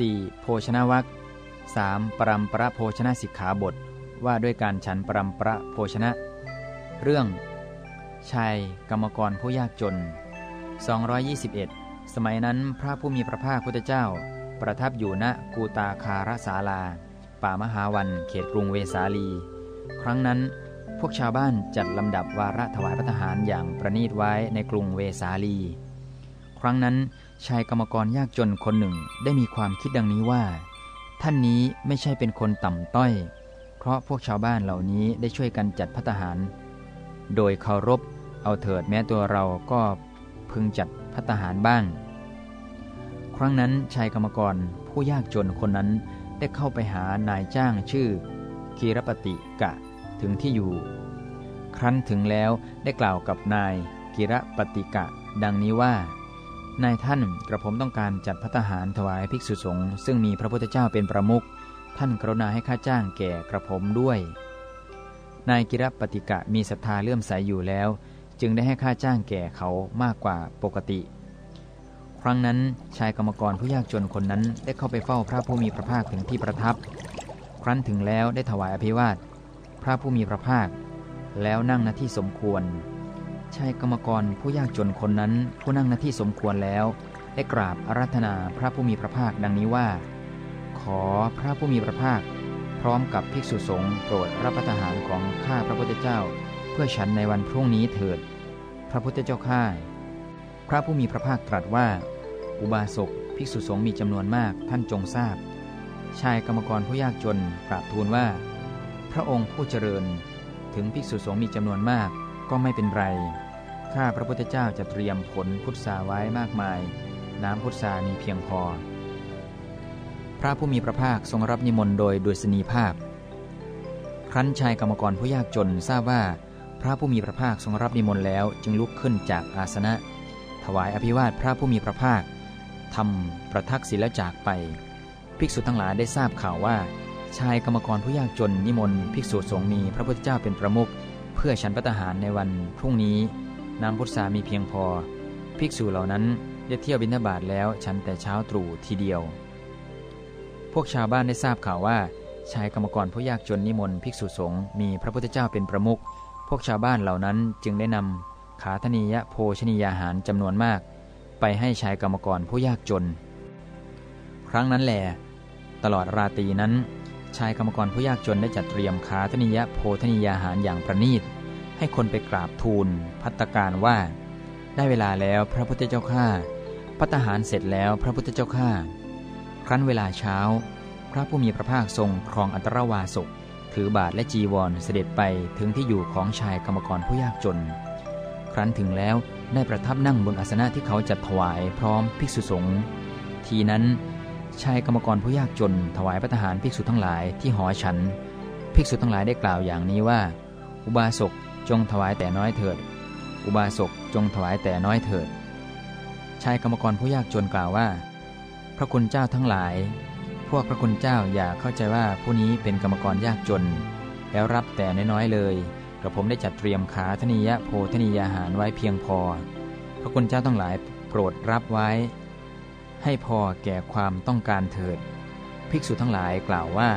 4. โภชนวัค 3. ปรัมประโภชนะสิกขาบท ว่าด้วยการฉันปรัมประโภชนะ เรื่องชายกรรมกรผู้ยากจน 221 สมัยนั้นพระผู้มีพระภาคพุทธเจ้า ประทับอยู่ณกูตาคารสาลา ป่ามหาวันเขตกรุงเวสาลี ครั้งนั้นพวกชาวบ้านจัดลำดับวาระถวายพระทหารอย่างประนีตไว้ในกรุงเวสาลี ครั้งนั้นชายกรรมกรยากจนคนหนึ่งได้มีความคิดดังนี้ว่า ท่านนี้ไม่ใช่เป็นคนต่ำต้อย เพราะพวกชาวบ้านเหล่านี้ได้ช่วยกันจัดพัตหาร โดยเคารพเอาเถิดแม้ตัวเราก็พึงจัดพัตหารบ้าง ครั้งนั้นชายกรรมกรผู้ยากจนคนนั้นได้เข้าไปหานายจ้างชื่อกีรปติกะถึงที่อยู่ ครั้นถึงแล้วได้กล่าวกับนายกิรปติกะ ดังนี้ว่า นายท่านกระผมต้องการจัดพัตหารถวายภิกษุสงฆ์ซึ่งมีพระพุทธเจ้าเป็นประมุขท่านกรุณาให้ค่าจ้างแก่กระผมด้วย นายกิรปติกะมีศรัทธาเลื่อมใสยอยู่แล้ว จึงได้ให้ค่าจ้างแก่เขามากกว่าปกติ ครั้งนั้นชายกรรมกรผู้ยากจนคนนั้นได้เข้าไปเฝ้าพระผู้มีพระภาคถึงที่ประทับ ครั้นถึงแล้วได้ถวายอภิวาทพระผู้มีพระภาค แล้วนั่งณที่สมควร ชายกรรมกรผู้ยากจนคนนั้นผู้นั่งณที่สมควรแล้ว ได้กราบอารัธนาพระผู้มีพระภาคดังนี้ว่า ขอพระผู้มีพระภาค พร้อมกับภิกษุสงฆ์โปรดรับประทานของข้าพระพุทธเจ้า เพื่อฉันในวันพรุ่งนี้เถิด พระพุทธเจ้าข้าพระผู้มีพระภาคตรัสว่า อุบาสกภิกษุสงฆ์มีจำนวนมากท่านจงทราบ ชายกรรมกรผู้ยากจนกราบทูลว่า พระองค์ผู้เจริญ ถึงภิกษุสงฆ์มีจำนวนมาก ก็ไม่เป็นไร ข้าพระพุทธเจ้าจะเตรียมผลพุทธาไว้มากมาย น้ำพุทธามีเพียงพอ พระผู้มีพระภาคทรงรับนิมนต์โดยดุษณีภาพ ครั้นชายกรรมกรผู้ยากจนทราบว่าพระผู้มีพระภาคทรงรับนิมนต์แล้วจึงลุกขึ้นจากอาสนะ ถวายอภิวาทพระผู้มีพระภาคทำประทักษิณแล้วจากไป ภิกษุทั้งหลายได้ทราบข่าวว่า ชายกรรมกรผู้ยากจนนิมนต์ภิกษุสงฆ์มีพระพุทธเจ้าเป็นประมุข พื่อฉันพัตหารในวันพรุ่งนี้ น้ำพุทธามีเพียงพอ ภิกษุเหล่านั้นได้เที่ยวบิณฑบาตแล้วฉันแต่เช้าตรู่ทีเดียว พวกชาวบ้านได้ทราบข่าวว่า ชายกรรมกรผู้ยากจนนิมนต์ภิกษุสงฆ์มีพระพุทธเจ้าเป็นประมุขพวกชาวบ้านเหล่านั้นจึงได้นำขาธนียโภชนียาหารจำนวนมาก ไปให้ชายกรรมกรผู้ยากจน ครั้งนั้นแหลตลอดราตรีนั้น ชายกรรมกรผู้ยากจนได้จัดเตรียมคาธนิยะโพธนิยาหารอย่างประณีต ให้คนไปกราบทูลพัตการว่า ได้เวลาแล้วพระพุทธเจ้าข้าพัตหารเสร็จแล้วพระพุทธเจ้าข้าครั้นเวลาเช้า พระผู้มีพระภาคทรงครองอัตรวาสกถือบาทและจีวรเสด็จไปถึงที่อยู่ของชายกรรมกรผู้ยากจน ครั้นถึงแล้วได้ประทับนั่งบนอาสนะที่เขาจัดถวายพร้อมภิกษุสงฆ์ทีนั้น ชายกรรมกรผู้ยากจน ถวายพระทหารภิกษุทั้งหลายที่หอฉัน ภิกษุทั้งหลายได้กล่าวอย่างนี้ว่า อุบาสกจงถวายแต่น้อยเถิด อุบาสกจงถวายแต่น้อยเถิด ชายกรรมกรผู้ยากจนกล่าวว่า พระคุณเจ้าทั้งหลาย พวกพระคุณเจ้าอย่าเข้าใจว่าผู้นี้เป็นกรรมกรยากจน แล้วรับแต่น้อยๆเลยกระผมได้จัดเตรียมขาธนิยะโพธนิยาหารไว้เพียงพอ พระคุณเจ้าทั้งหลายโปรดรับไว้ ให้พอแก่ความต้องการเถิด ภิกษุทั้งหลายกล่าวว่า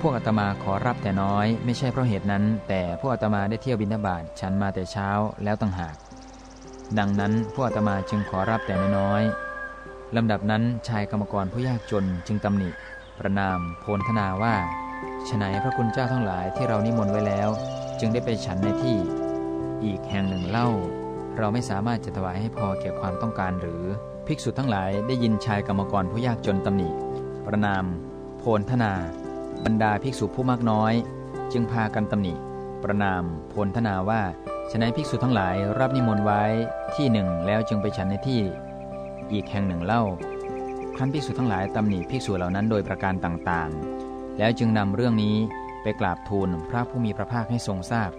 พวกอาตมาขอรับแต่น้อย ไม่ใช่เพราะเหตุนั้น แต่พวกอาตมาได้เที่ยวบิณฑบาตฉันมาแต่เช้าแล้วต่างหาก ดังนั้นพวกอาตมาจึงขอรับแต่น้อยลำดับนั้นชายกรรมกรผู้ยากจนจึงตำหนิ ประนาม โพลธนาว่าฉนัยพระคุณเจ้าทั้งหลายที่เรานิมนต์ไว้แล้ว จึงได้ไปฉันในที่ อีกแห่งหนึ่งเล่า เราไม่สามารถจะถวายให้พอแก่ความต้องการหรือ ภิกษุทั้งหลายได้ยินชายกรรมกรผู้ยากจนตำหนิ ประนาม โพลธนา บรรดาภิกษุผู้มากน้อย จึงพากันตำหนิ ประนาม โพลธนาว่าฉนัยภิกษุทั้งหลายรับนิมนต์ไว้ที่หนึ่งแล้วจึงไปฉันในที่ อีกแห่งหนึ่งเล่า ครั้นภิกษุทั้งหลายตำหนิภิกษุเหล่านั้นโดยประการต่างๆ แล้วจึงนำเรื่องนี้ไปกราบทูลพระผู้มีพระภาคให้ทรงทราบ